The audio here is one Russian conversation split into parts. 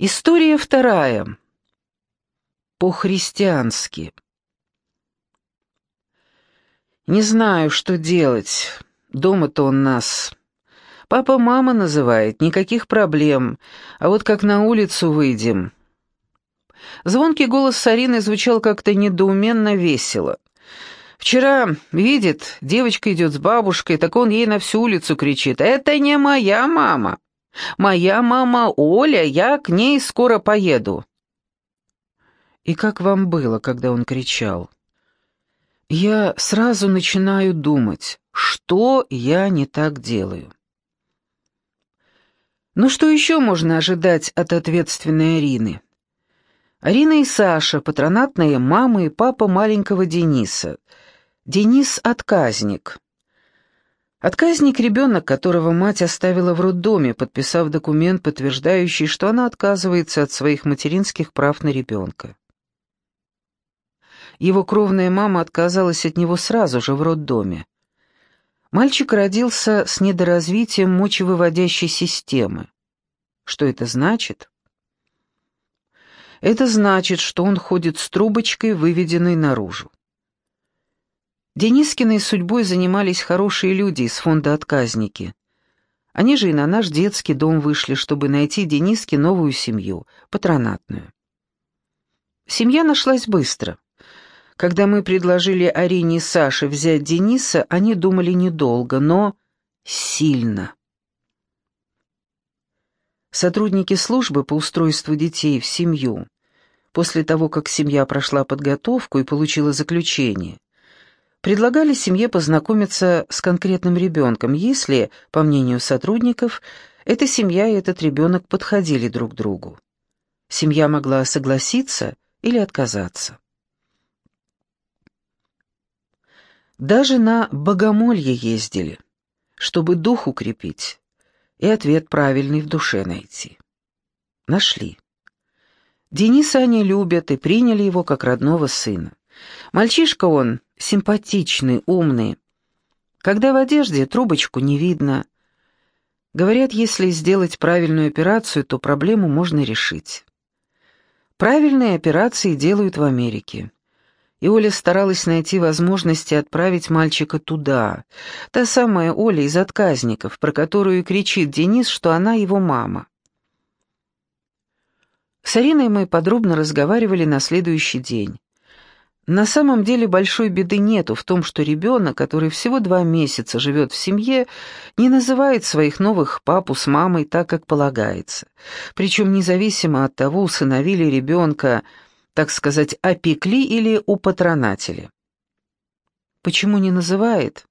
История вторая. По-христиански. Не знаю, что делать. Дома-то он нас. Папа-мама называет, никаких проблем. А вот как на улицу выйдем. Звонкий голос Сарины звучал как-то недоуменно весело. Вчера, видит, девочка идет с бабушкой, так он ей на всю улицу кричит. «Это не моя мама! Моя мама Оля, я к ней скоро поеду!» «И как вам было, когда он кричал?» «Я сразу начинаю думать, что я не так делаю». Ну что еще можно ожидать от ответственной Арины? Арина и Саша, патронатные мама и папа маленького Дениса. Денис — отказник. Отказник — ребенок, которого мать оставила в роддоме, подписав документ, подтверждающий, что она отказывается от своих материнских прав на ребенка. Его кровная мама отказалась от него сразу же в роддоме. Мальчик родился с недоразвитием мочевыводящей системы. Что это значит? Это значит, что он ходит с трубочкой, выведенной наружу. Денискиной судьбой занимались хорошие люди из фонда «Отказники». Они же и на наш детский дом вышли, чтобы найти Дениске новую семью, патронатную. Семья нашлась быстро. Когда мы предложили Арине и Саше взять Дениса, они думали недолго, но сильно. Сотрудники службы по устройству детей в семью после того, как семья прошла подготовку и получила заключение, предлагали семье познакомиться с конкретным ребенком, если, по мнению сотрудников, эта семья и этот ребенок подходили друг другу. Семья могла согласиться или отказаться. Даже на богомолье ездили, чтобы дух укрепить и ответ правильный в душе найти. Нашли. Дениса они любят и приняли его как родного сына. Мальчишка он симпатичный, умный. Когда в одежде трубочку не видно. Говорят, если сделать правильную операцию, то проблему можно решить. Правильные операции делают в Америке. И Оля старалась найти возможности отправить мальчика туда. Та самая Оля из отказников, про которую кричит Денис, что она его мама. С Ариной мы подробно разговаривали на следующий день. На самом деле большой беды нету в том, что ребенок, который всего два месяца живет в семье, не называет своих новых папу с мамой так, как полагается. Причем независимо от того, усыновили ребенка, так сказать, опекли или упатронатили. Почему не называет?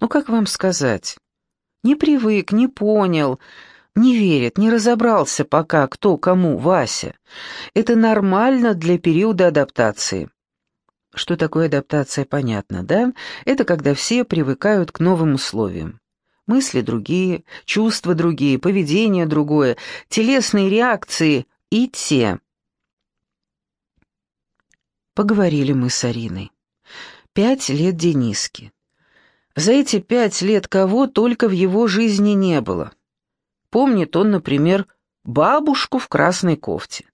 Ну как вам сказать? Не привык, не понял, не верит, не разобрался пока, кто кому Вася. Это нормально для периода адаптации. Что такое адаптация, понятно, да? Это когда все привыкают к новым условиям. Мысли другие, чувства другие, поведение другое, телесные реакции и те. Поговорили мы с Ариной. Пять лет Дениски. За эти пять лет кого только в его жизни не было. Помнит он, например, бабушку в красной кофте.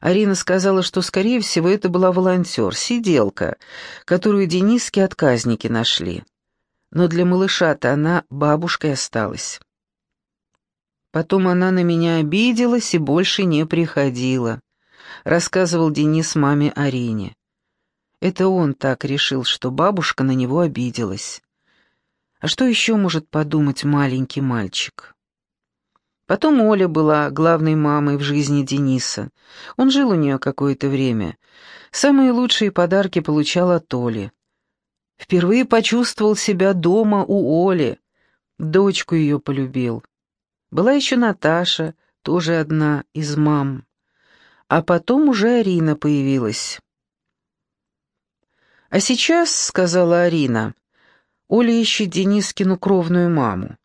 Арина сказала, что, скорее всего, это была волонтер, сиделка, которую Дениски отказники нашли. Но для малыша-то она бабушкой осталась. Потом она на меня обиделась и больше не приходила, рассказывал Денис маме Арине. Это он так решил, что бабушка на него обиделась. А что еще может подумать маленький мальчик? Потом Оля была главной мамой в жизни Дениса. Он жил у нее какое-то время. Самые лучшие подарки получал от Оли. Впервые почувствовал себя дома у Оли. Дочку ее полюбил. Была еще Наташа, тоже одна из мам. А потом уже Арина появилась. «А сейчас, — сказала Арина, — Оля ищет Денискину кровную маму.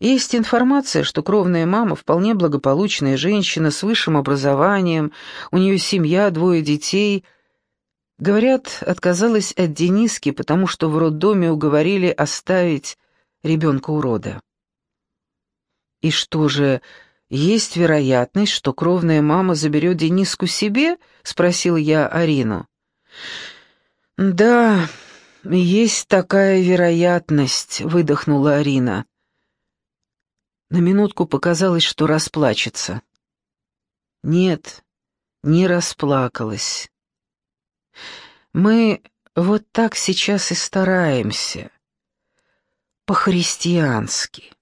Есть информация, что кровная мама вполне благополучная женщина с высшим образованием, у нее семья, двое детей. Говорят, отказалась от Дениски, потому что в роддоме уговорили оставить ребенка урода. И что же, есть вероятность, что кровная мама заберет Дениску себе?» — спросил я Арину. «Да, есть такая вероятность», — выдохнула Арина. На минутку показалось, что расплачется. Нет, не расплакалась. Мы вот так сейчас и стараемся. По-христиански.